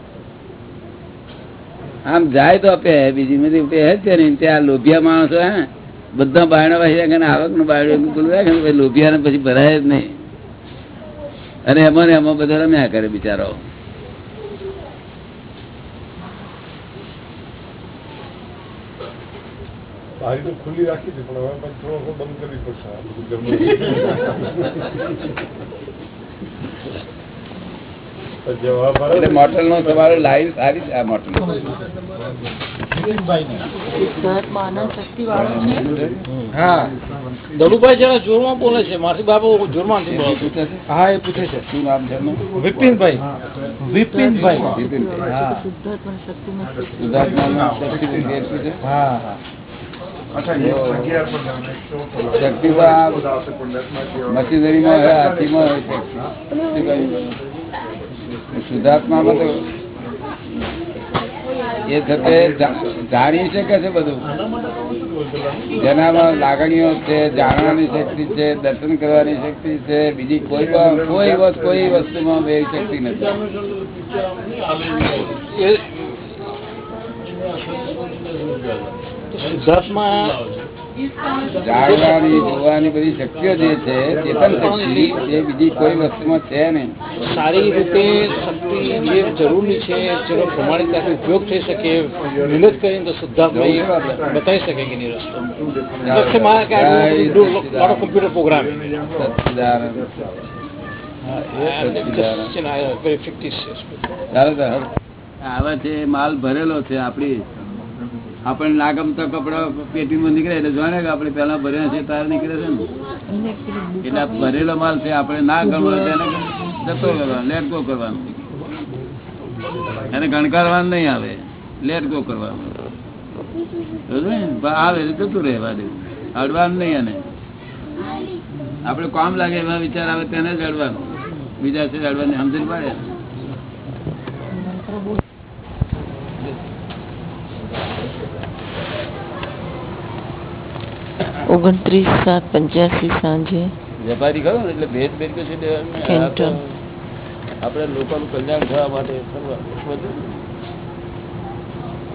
S1: આમ જાય તો આપે, બીજી બધી પે છે ને, ત્યાં લોભિયા માણસો હે બધા બાયણા વાસી રાખે આવકનું બાયણું લોભિયા ને, પછી ભરાય જ નહીં. અને એમાં ને એમાં બધા રમ્યા કરે બિચારો
S5: બારી તો ખુલ્લી રાખી હતી પણ હવે પછી થોડો બંધ કરવી પડશે આ બધું ગરમી પછી હવા ભરે
S1: એટલે મોટલ નો તમારો લાઈન સારી છે આ મોટલ.
S2: સિદ્ધાર્થમાં આનંદ શક્તિ વાળો છે.
S7: હા. દલુભાઈ જરા જોરમાં બોલે છે મારથી બાબુ જોરમાં હા એ પૂછે છે.
S1: શું નામ છે?
S7: વિપિનભાઈ. વિપિનભાઈ? હા હા.
S1: શક્તિમાં મશીનરીમાં હોય, હાથીમાં હોય શક્તિ. શુદ્ધાત્મામાં તો એ છતે જાણી શકે છે બધું. જેનામાં લાગણીઓ છે જાણવાની શક્તિ છે દર્શન કરવાની શક્તિ છે બીજી કોઈ પણ- કોઈ વસ્તુ કોઈ વસ્તુમાં બે શક્તિ નથી. જાણવાની જોવાની બધી શક્તિઓ જે છે ચેતન શક્તિ એ બીજી કોઈ વસ્તુમાં છે નહીં.
S7: સારી રીતે શક્તિ જે જરૂરી છે જેનો પ્રમાણિકતાથી ઉપયોગ થઈ શકે મહેનત કરીને તો સિદ્ધાર્થભાઈ બતાવી શકે કે નહીં રસ્તો?
S1: તો હવે. આવે છે માલ ભરેલો છે આપડી આપણને ના ગમતા કપડા પેટીમાં નીકળે એટલે જાણે કે આપણે પેલા ભર્યા છે, તાર નીકળે છે ને? એટલે ભરેલો માલ છે, આપણે ના ગમો એને જતો કરવાનો લેટ ગો કરવાનો. એને ગણકારવાનું નહીં આવે લેટ ગો કરવાનું. આવે જતું રહેવા દેવું અડવાનું નહીં એને. આપણે કામ લાગે એવા વિચાર આવે તેને જ અડવાનું. બીજા છે અડવાની સમજણ પડે.
S2: ઓગણત્રીસ સાત પંચ્યાસી સાંજે.
S1: વેપારી ખરો એટલે ભેદ ભેદ કશું દેવાનું નહીં. આપણે લોકોનું કલ્યાણ થવા માટે બધું.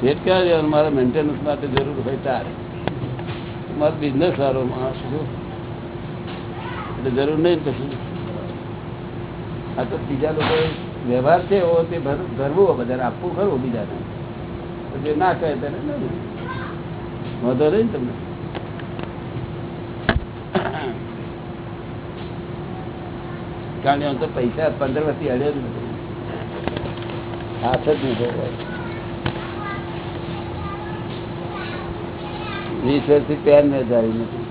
S1: ભેદ ક્યાં દેવાનું મારા મેન્ટેનન્સ માટે જરૂર હોય તારે. મારો બિઝનેસ સારો માણસ છું. એટલે જરૂર નહીં કશું. આ તો બીજા લોકો વ્યવહાર છે એવો તે ભર- ભરવું બધાને આપવું ખરું બીજાને. જે ના કહે તેને વાંધો નહીં તમને? કારણ કે તો પૈસા પંદર વર્ષથી અડ્યો જ નથી. હાથ જ નહીં વીસ વર્ષથી પેન મેં ધારી નથી.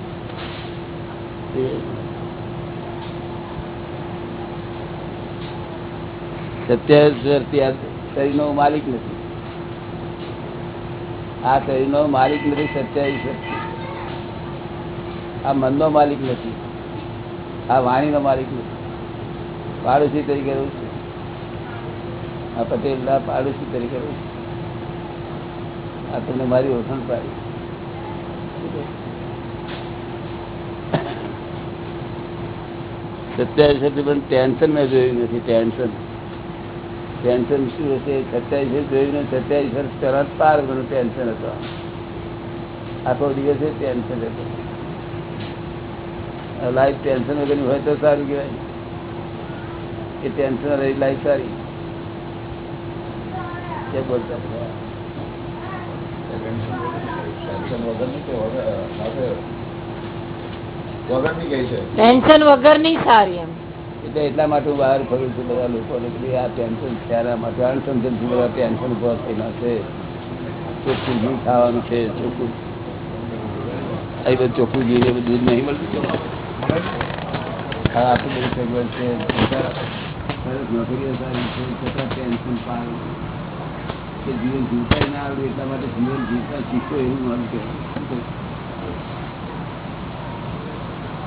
S1: સત્યાવીસ વર્ષથી શરીરનો માલિક નથી. આ શરીરનો માલિક નથી સત્યાવી વર્ષથી આ મનનો માલિક નથી. આ વાણીનો માલિક નથી. પાડોશી તરીકે રહું છું. આ પટેલના પાડોશી તરીકે રહું છું. આ તમને મારી ઓળખાણ પાડી. સત્યાવીસ પણ ટેન્શન મેં જોયું નથી ટેન્શન ટેન્શન શું હશે? સત્યાવીસ વર્ષ જોયું સત્યાવીસ વર્ષ તરત પાર ઘણું ટેન્શન હતો. આખો દિવસે ટેન્શન હતો. લાઈફ ટેન્શન વગરની હોય તો સારું કહેવાય. એ ટેન્શન રહી લાઈફ સારી. કે બોલતા
S2: ટેન્શન વગરની સારી એમ.
S1: એટલે એટલા માટે હું બહાર ફરું છું, બધા લોકોને કે ભાઈ આ ટેન્શન ત્યારે માટે અણસમજણથી બધા ટેન્શન ઊભા થયેલા છે ચોખ્ખું ઘી ખાવાનું છે, ચોખ્ખું. અહીં બધું ચોખ્ખું ઘી ને બધું દૂધ નહીં મળતું હા આટલું બધું સગવડ છે. છતાં સરસ નોકરીઓ સારી છે, છતાં ટેન્શન પાડું કે જીવન જીવતા ના આવડે એટલા માટે જીવન જીવતા શીખો એવું મારું કહેવાય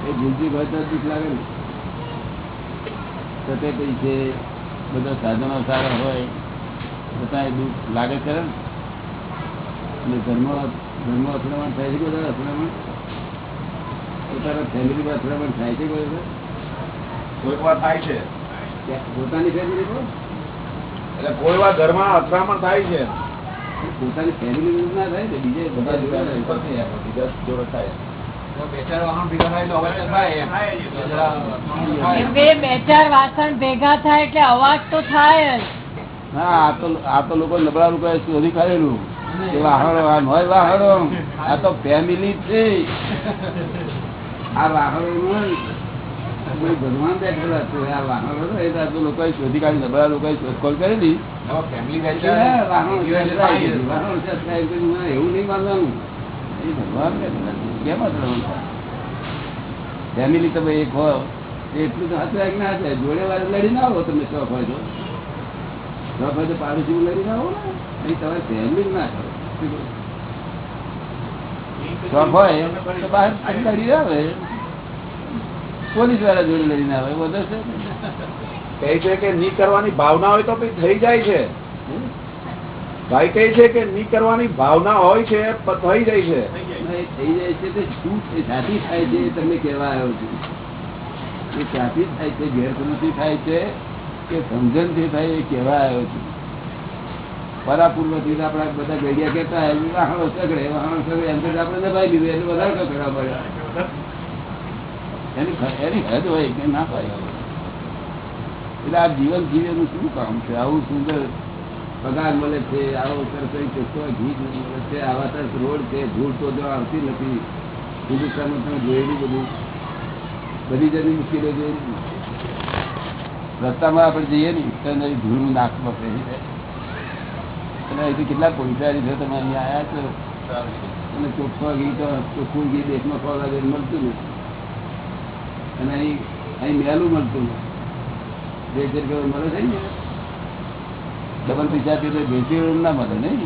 S1: એ જીવતી હોય તો દુઃખ લાગે ને? સતેટી છે બધા સાધનો સારા હોય છતાં એ દુઃખ લાગે છે ને અને ધર્મ ધર્મ અથડામણ થાય છે બધા અથડામણ? પોતાના ફેમિલીમાં અથડામણ થાય છે કોઈ
S3: કોઈક વાર થાય છે.
S1: પોતાની ફેમિલી
S3: એટલે કોઈ વાર ઘરમાં અથડામણ થાય છે.
S1: પોતાની ફેમિલી ના થાય ને બીજે બધા જોડે.
S3: બીજા જોડે થાય.
S2: એમ બે ચાર વાસણ ભેગા થાય એટલે અવાજ તો થાય જ.
S1: હા આ તો લોકો નબળા લોકો શોધી કાઢેલું કે વાહણો નોય વાહણો આ તો ફેમિલી છે. આ વાહણો ભગવાન બેઠેલા છે આ વાહણો એ તો લોકોએ શોધી કાઢી નબળા લોકો શોધખોળ કરેલી. એવું નહીં માનવાનું. એ ભગવાન બેઠેલા છે. કેમ ફેમિલી તમે એક હો એટલું તો હાથે ના થાય. જોડે વાર લડી ના આવો તમે શોખ હોય તો શોખ હોય તો પાડોશી લડી ના આવો ને. અહીં તમારે ફેમિલી ના થાય શોખ હોય તો બહાર લડી આવે. પોલીસવાળા જોડે લડીને આવે. બધો છે.
S3: કહે છે કે ની કરવાની ભાવના હોય તો પછી થઈ જાય છે. ભાઈ કહે છે કે ની કરવાની ભાવના હોય છે થઈ જાય છે.
S1: થઈ જાય છે તે શું જાતિ થાય છે તમને કહેવા આવ્યો છું. એ જાતિ થાય છે ગેરસમજથી થાય છે, કે સમજણથી થાય એ કહેવા આવ્યો છું પરાપૂર્વથી આપણા બધા ગડિયા કહેતા વાહણો સગડે વાહણો સગડે, એમ તો આપણે દબાઈ દીધું એટલે વધારે કકડા પડ્યા એની એની હદ હોય કે ના પાય એટલે આ જીવન જીવેનું શું કામ છે? આવું સુંદર પગાર મળે છે, આવો સરસ ચોખ્ખો ઘી મળે છે, આવા સરસ રોડ છે, ધૂળ તો જો આવતી નથી. હિન્દુસ્તાનમાં તમે જોયેલું બધું. બધી જતી મુશ્કેલીઓ જોયેલી રસ્તામાં આપણે જઈએ ને, તો નવી ધૂળનું નાક બપરે અને અહીંથી કેટલા પૈસારી છે, તમે અહીંયા આવ્યા છો? અને ચોખ્ખો ઘી તો ચોખ્ખું ઘી દેશમાં ખોવા મળતું નથી. અને અહીં અહીં મેલું મળતું નથી. બે જગ્યાએ મળે છે ને? ડબલ પૈસા તો ના મળે નહીં?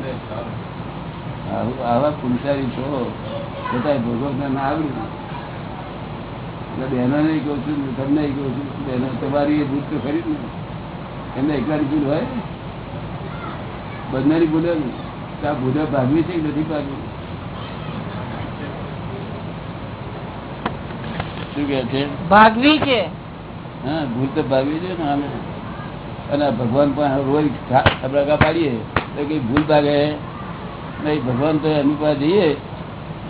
S1: આવા પુરુષારી છો છતાંય ભગવતને ના આવડ્યું એટલે બહેનોને કહું છું તમને કહું છું બહેનો તમારી એ ભૂલ તો ખરી ને. એમને એકલાની ભૂલ હોય? બંનેની ભૂલે તો આ ભૂલે ભાગવી છે કે નથી ભાગવી? શું કે છે?
S2: ભાગવી છે.
S1: હા ભૂલ તો ભાગવી છે ને આને અને ભગવાન પણ રોજ ખબરકા પાડીએ. તો કઈ ભૂલ ભાગે? નહીં, ભગવાન તો એની પાસે જઈએ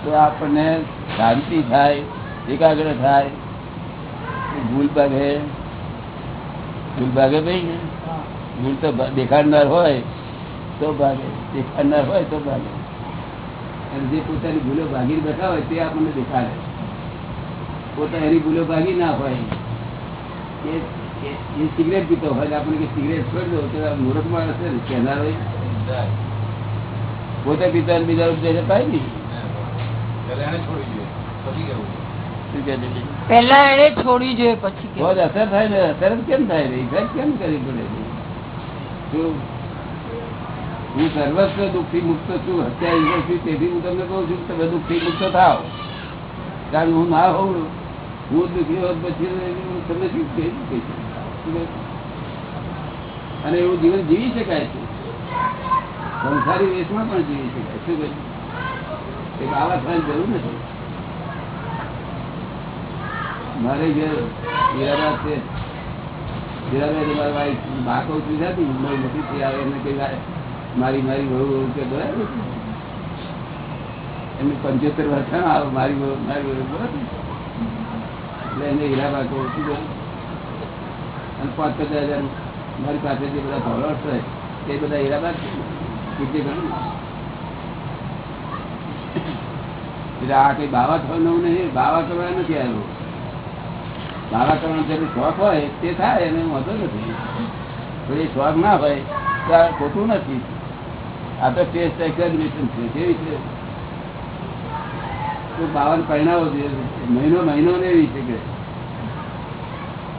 S1: તો આપણને શાંતિ થાય, એકાગ્ર થાય. ભૂલ ભાગે. ભૂલ ભાગે ભાઈ ભૂલ તો દેખાડનાર હોય તો ભાગે. દેખાડનાર હોય તો ભાગે. અને જે પોતાની ભૂલો ભાગી બેઠા હોય તે આપણને દેખાડે. પોતા એની ભૂલો ભાગી ના હોય, એ એ- સિગરેટ પીતો હોય આપણે કે સિગરેટ છોડી દો તો મૂર્ખ માણસ છે કહેનાર હોય. પોતે પીતા બીજા ઉપદેશ અપાય નહીં છે?
S2: પેલા એને છોડી જોઈએ પછી
S1: અસર થાય ને અસર કેમ થાય ને ઇફેક્ટ કેમ કરવી પડે હું સર્વસ્વ દુઃખથી મુક્ત છું હત્યા છું તેથી હું તમને કહું છું કે તમે દુઃખથી મુક્ત થાવ કારણ હું ના હોઉં અને એવું જીવન જીવી શકાય છે. સંસારી વેશમાં પણ જીવી શકાય શું કહે આવા થવાની જરૂર નથી. મારે જે હીરાબાદ છે હીરાબાદ મારી વાઈફ બાકો સુધાતી નથી આવે એમને કઈ મારી મારી વહુ વહુ કે બરાબર એમને પંચોતેર વર્ષ મારી મારી બહુ બરાબર એટલે એને હીરા કહું ઓછી કરું અને પાંચ પચાસ હજાર મારી પાસે જે બધા ફોલોઅર્સ હોય તે બધા હીરાબાદ છે. કીર્તિ ગણું એટલે આ કઈ બાવા થવાનું નહીં બાવા કરવા નથી આવ્યો. બાવા કરવાનો જે શોખ હોય, તે થાય એને વાંધો નથી. તો એ શોખ ના હોય, તો આ ખોટું નથી. આ તો ટેસ્ટ એક્ઝામિનેશન છે કેવી છે. બાવન પરિણામો મહિનો મહિનો એવી છે કે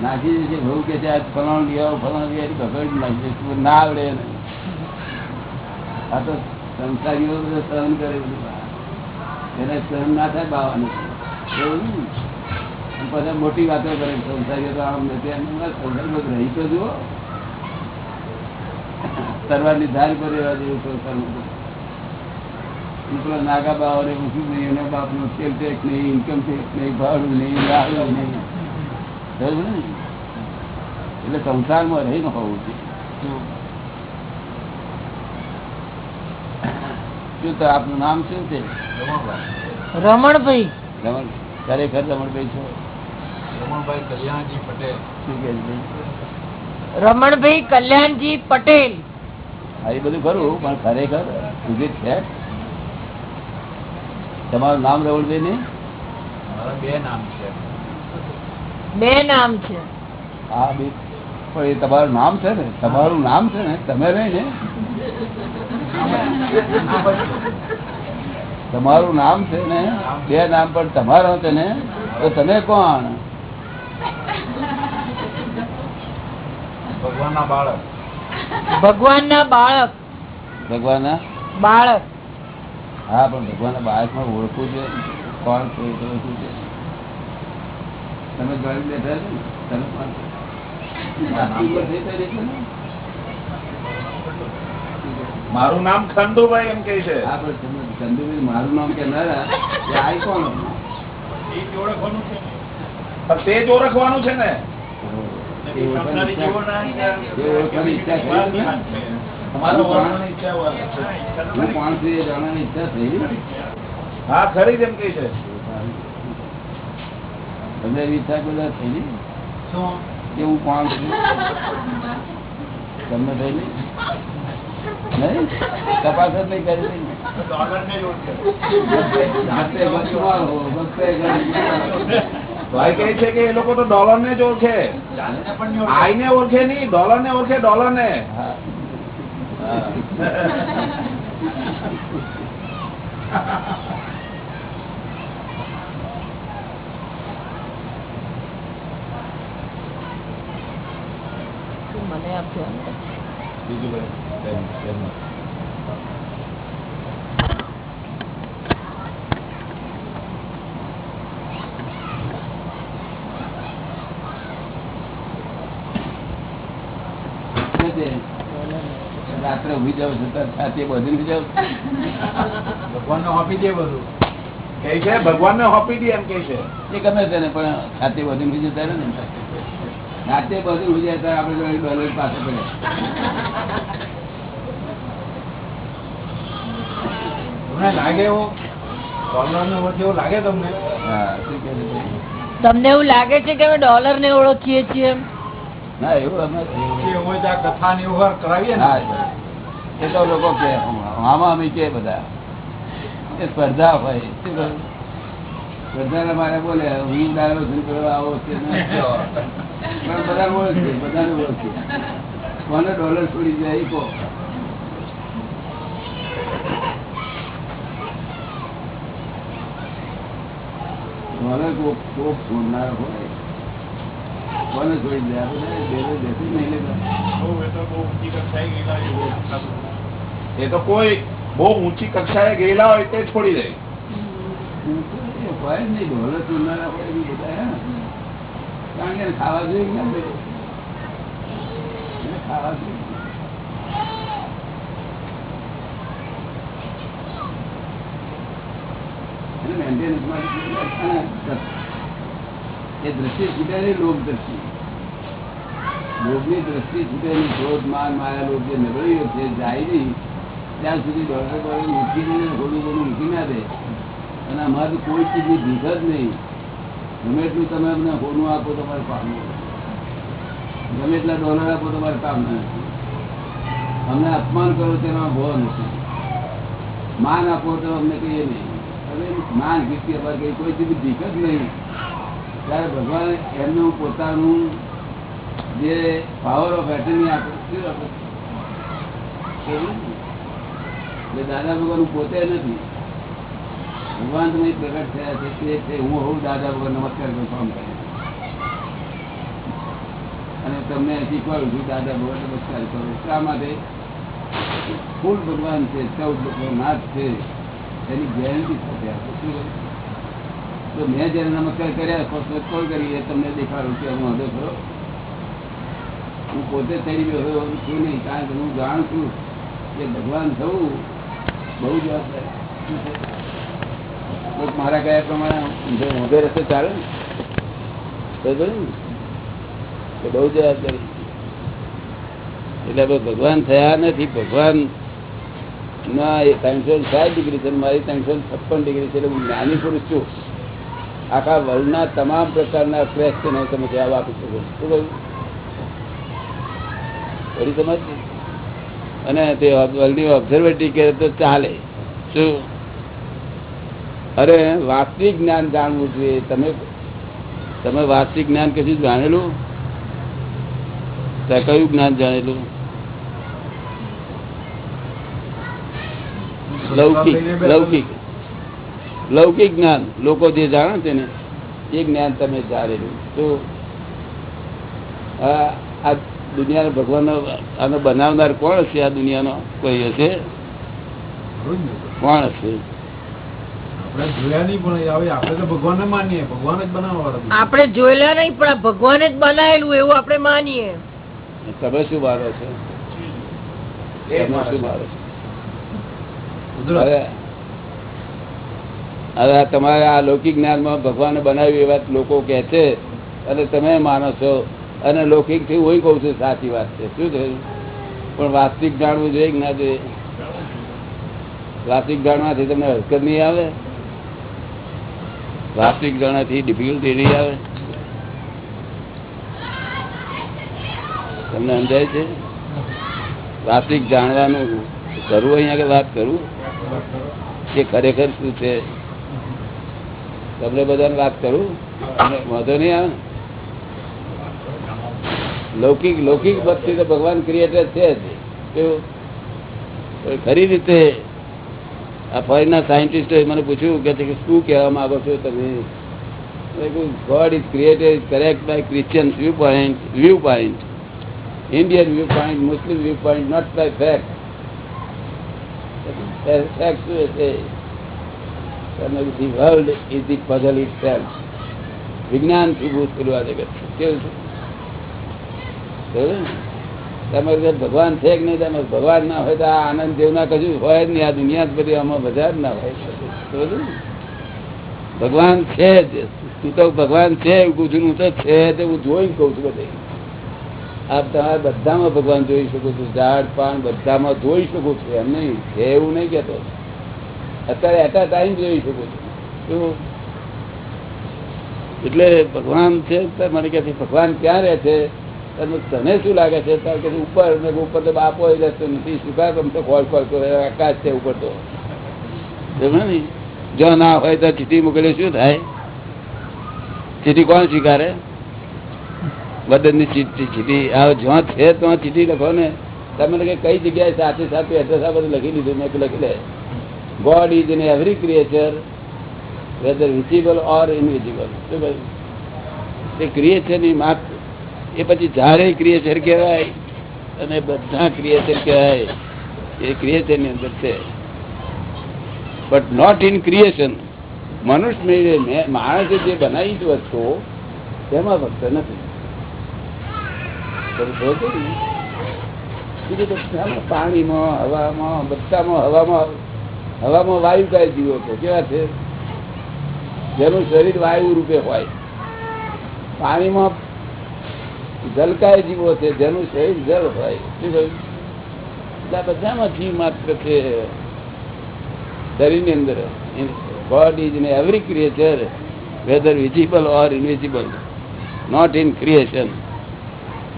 S1: નાખી દે છે. બહુ કે છે, આજ ફલાણું લઈ આવો, ફલાણું લઈ ભગવાન નાખી ના આવડે આ તો સંસારીઓ સહન કરે એને સહન ના થાય બાવાનું. નહીં. મોટી વાતો કરે સંસારીઓ તો આમ નથી. સંસારમાં રહી. તો જુઓ. તરવારની ધાર પર રહેવા જેવું સંસારમાં પેલા નાગા બાવ ને પૂછ્યું નહીં એના બાપનું સેલ ટેક્સ નહીં ઇન્કમ ટેક્સ નહીં ભાડું નહીં લાડું નહીં. બરાબર ને? એટલે સંસારમાં રહીને હોવું છે. શું તો આપનું નામ શું છે?
S2: રમણભાઈ.
S1: રમણ. ખરેખર રમણભાઈ છો?
S4: રમણભાઈ કલ્યાણજી પટેલ.
S1: શું કે
S2: રમણભાઈ કલ્યાણજી પટેલ.
S1: આ બધું ખરું પણ ખરેખર સુધી છે તમારું નામ ને
S4: બે નામ છે.
S2: બે નામ છે.
S1: હા બે પણ એ તમારું નામ છે ને? તમારું નામ છે ને? તમે રહી ને? તમારું નામ છે ને? બે નામ પણ તમારો છે ને? તો તમે કોણ?
S4: ભગવાનના બાળક.
S2: ભગવાનના બાળક.
S1: ભગવાનના?
S2: બાળક.
S1: હા પણ ભગવાન બાળકમાં ઓળખવું છે કોણ છે છે? તમે જોઈ બેઠા છો તમે કોણ છો?
S3: મારું નામ ખંડુભાઈ એમ કે છે.
S1: હા પણ ચંદુભાઈ મારું નામ કહેનારા એ આઈ કોણ
S3: તે જ ઓળખવાનું છે ને.
S1: ઓળખવાની ઈચ્છા- છું.
S3: હા ખરી છે.
S1: તમને ઈચ્છા કોઈ થઈ નહીં? કે હું કોણ છું તમને થઈ નહીં? નહીં? તપાસ જ નહીં કરી
S3: ભાઈ કહે છે કે એ લોકો તો ડોલર ને જ ઓળખે. આઈ ને ઓળખે. નહીં ડોલર ને ઓળખે ડોલર ને
S1: હા.
S2: મને આપ્યો
S1: બીજું બધું. શું છે? રાત્રે ઊભી જાવ છતાં છાતી બધું જાવ
S4: ભગવાનને આપી દે બધું.
S3: કે છે ભગવાન ને હોપી દે એમ કે છે.
S1: એ ગમે તેને પણ ખાતે બધું ને ત્યારે આપણે ડોલર પાસે પડે.
S3: તમને લાગે એવું. ડોલર નો વચ્ચે લાગે તમને?
S2: તમને એવું લાગે છે કે અમે ડોલર ને ઓળખીએ છીએ
S1: ના એવું અમે
S3: એવું હોય તો આ કથા ને કરાવીએ ને.
S1: એ તો લોકો કે, આમાં અમે કે બધા. એ સ્પર્ધા હોય, શું કહ્યું? સ્પર્ધાના મારે બોલે હું ડાયવર્ઝન કરવા આવો છે? પણ બધા ઓળખે બધાને ઓળખે કોને ડોલર છોડી જાય કહો. ડોલર કોક કોક છોડનાર હોય, કોને છોડી જાય બેરે બેસી નહીં લેતા.
S3: એ તો કોઈ બહુ ઊંચી કક્ષાએ ગયેલા હોય તે છોડી દે
S1: ખાવા જોઈએ ખાવા જોઈએ. એ દ્રષ્ટિ છૂટેલી લોક દ્રષ્ટિ લોભની દ્રષ્ટિ માન માયા લોકો જે નબળીઓ છે જાય નહીં ત્યાં સુધી મૂકીને પાસે મૂકી ખોટું ખોટું મૂકી ના દે. અને અમારી કોઈ ચીજની ભીખ જ નહીં. ગમે એટલું તમે અમને હોનું આપો તમારે કામ નહીં. ગમે એટલા ડોલર આપો તમારે કામ નથી અમને અપમાન કરો તેમાં ભો નથી. માન આપો તો અમને કહીએ નહીં. હવે માન કીર્તિ અમારે કઈ કોઈ ચીજની ભીખ જ નહીં. ત્યારે ભગવાન એમનું પોતાનું જે પાવર ઓફ એટર્ની આપે, શું આપે? એટલે દાદા ભગવાન પોતે નથી. ભગવાન તમે પ્રગટ થયા છે, તે છે, હું હું દાદા ભગવાન નમસ્કાર કરું કામ કરે? અને તમને શીખવાડું છું, દાદા ભગવાન નમસ્કાર કરો. શા માટે? ફૂલ ભગવાન છે ચૌદ ભગવાન નાથ છે. એની ગેરંટી સાથે આપો શું તો મેં જયારે નમસ્કાર કર્યા કોલ કરી, એ તમને દેખાડું કે હું હવે ખરો. હું પોતે થઈ ગયો છું નહીં, કારણ કે હું જાણું છું કે ભગવાન થવું બહુ જવાબદારી મારા કયા પ્રમાણે ઊંધે રસ્તે ચાલે ને બહુ જવાબદારી એટલે ભગવાન થયા નથી, ભગવાન ના, એ ત્રણસો સાઠ ડિગ્રી છે મારી ત્રણસો છપ્પન ડિગ્રી છે, એટલે હું જ્ઞાની પુરુષ છું. આખા વર્લ્ડના તમામ પ્રકારના ક્વેશ્ચનો તમે જવાબ આપી શકો શું કહ્યું? ફરી સમજ અને તે વર્લ્ડની ઓબ્ઝર્વેટરી કરે તો ચાલે. શું? અરે, વાસ્તવિક જ્ઞાન જાણવું જોઈએ. તમે તમે વાસ્તવિક જ્ઞાન કશું જાણેલું? તે કયું જ્ઞાન જાણેલું? લૌકિક લૌકિક. લૌકિક જ્ઞાન. લોકો જે જાણે છે ને, એ જ્ઞાન તમે જાણેલું. તો આ દુનિયાનો ભગવાન આનો બનાવનાર કોણ હશે? આ દુનિયાનો કોઈ હશે? કોણ હશે?
S3: આપણે જોયા નહીં પણ હવે આપણે તો ભગવાન ને ભગવાન જ બનાવવા
S2: આપણે જોયેલા નહીં પણ આ ભગવાને જ બનાવેલું એવું આપણે માનીએ.
S1: તમે શું મારો છો? તમે શું મારો છો? હવે તમારે આ લૌકિક જ્ઞાનમાં ભગવાન બનાવ્યું એવા લોકો કે છે અને તમે માનો છો અને લૌકિકથી હું કઉ છું, સાચી વાત છે. શું થયું પણ વાસ્તવિક જાણવું જોઈએ કે ના જોઈએ? વાસ્તવિક જાણવાથી તમને હરકત નહીં આવે? વાસ્તવિક જાણવાથી ડિફિકલ્ટી નહીં આવે? તમને સમજાય છે? વાસ્તવિક જાણવાનું કરવું અહીંયા કે વાત કરું? કે ખરેખર શું છે? તમને બધાને વાત કરું? વાંધો નહીં આવે? લૌકિક લૌકિક ભક્તિ તો ભગવાન ક્રિએટર છે જ ખરી રીતે આ ફોરેનના સાયન્ટિસ્ટોએ મને પૂછ્યું, કે શું કહેવા માંગો છો તમે God is created correct by Christian view point view point Indian view point Muslim view point not by fact fact શું છે the world the the puzzle itself. વિજ્ઞાનથી ભૂત કરવા જગત. કેવું છે? ભગવાન છે કે નહીં, તમે ભગવાન ના હોય તો આ આનંદ જેવું ના કશું હોય જ નહીં. આ દુનિયા જ બધી આમાં બધા જ ના હોય. ભગવાન છે તું તો ભગવાન છે કહું હું તો છે તે હું જોઈને કઉ છું બધે. આપ તમારે બધામાં ભગવાન જોઈ શકો છો. ઝાડ, પાન બધામાં જોઈ શકો છો. એમ નહીં. છે એવું નહીં કેતો અત્યારે એટ ટાઈમ જોઈ શકો છો? એટલે ભગવાન છે મને કહે ભગવાન ક્યાં રહે છે? તને શું લાગે છે? કે ઉપર ઉપર તો બાપો ય રહેતો નથી. શું કામ ગમતો ખોળ ખોળ કરે આકાશ છે ઉપર તો. ને? જો ના હોય તો ચીઠી મોકલે શું થાય? ચીઠી કોણ સ્વીકારે? બદનની ચીઠી ચીઠી. આ જ્યાં છે, ત્યાં ચીઠી લખો ને. તમે લખે કઈ જગ્યાએ સાથે સાથે એડ્રેસ આ લખી દીધું, મેં લખી લે God is in every creature whether visible or invisible શું કહ્યું? એ ક્રિએચરની માત્ર એ પછી ઝાડે ક્રિએચર કહેવાય અને બધા ક્રિએચર કહેવાય. એ ક્રિએચરની અંદર છે. બટ નોટ ઇન ક્રિએશન મનુષ્ય માણસે જે બનાવી છે વસ્તુઓ તેમાં ફક્ત નથી. પાણીમાં, હવામાં, બધામાં હવામાં હવામાં વાયુ કઈ જીવો છે? કેવા છે? જેનું શરીર વાયુ રૂપે હોય. પાણીમાં જલકાય જીવો છે, જેનું શરીર જળ હોય. શું બધામાં જીવ માત્ર છે. શરીરની અંદર. God is in every creature whether visible or invisible not in creation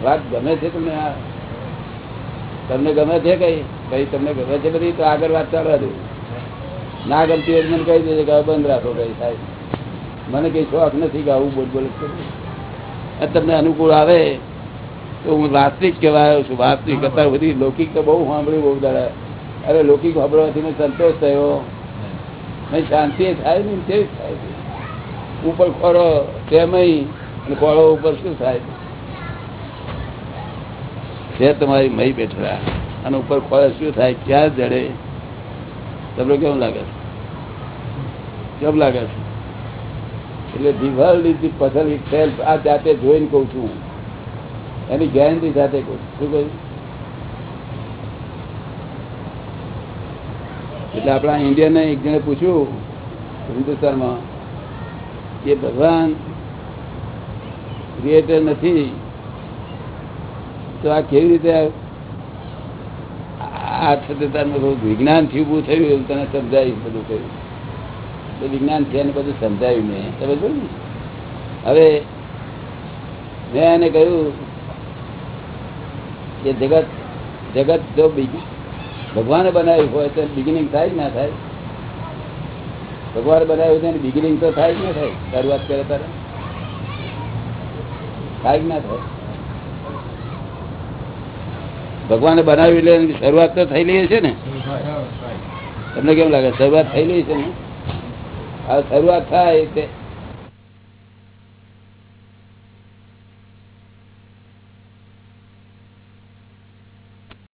S1: વાત ગમે છે તમને આ? તમને ગમે છે કઈ? કઈ તમને ગમે છે બધી? તો આગળ વાત ચાલવા દઉં ના ગમતી હોય મને કહી દેજો કે બંધ રાખો, કઈ સાહેબ મને કઈ શોખ નથી કે આવું બોલ બોલ કરું. તમને અનુકૂળ આવે તો હું વાસ્તવિક કહેવાયો છું. વાસ્તવિક અત્યારે બધી લૌકિક તો બહુ સાંભળ્યું બહુ દાડા અરે લૌકિક સાંભળવાથી સંતોષ થયો. નહીં શાંતિ થાય ને કેવી થાય ઉપર ખોળો તેમય અને ખોળો ઉપર શું થાય છે? તમારી મહી બેઠેલા અને ઉપર ખોળે શું થાય? ક્યાં જડે? તમને કેવું લાગે છે? કેમ લાગે છે? એટલે the is the puzzle itself આ જાતે જોઈને કહું છું. એની ગેરંટી સાથે કહું શું કહ્યું? એટલે આપણા ઇન્ડિયન એક જણે પૂછ્યું હિન્દુસ્તાનમાં કે ભગવાન ક્રિએટર નથી, તો આ કેવી રીતે આ બધું વિજ્ઞાનથી ઊભું થયું તને સમજાય બધું કહ્યું તો વિજ્ઞાન છે એને બધું સમજાવ્યું મેં તમે જોયું. હવે મેં એને કહ્યું કે જગત જગત જો ભગવાને બનાવ્યું હોય તો બિગિનિંગ થાય ના થાય? ભગવાન બનાવ્યું તો બિગિનિંગ તો થાય ના થાય? શરૂઆત કરે તારે? થાય કે ના થાય? ભગવાને બનાવી લે શરૂઆત તો થઈ લઈએ છે ને? તમને કેમ લાગે? શરૂઆત થઈ લઈ છે ને? શરૂઆત થાય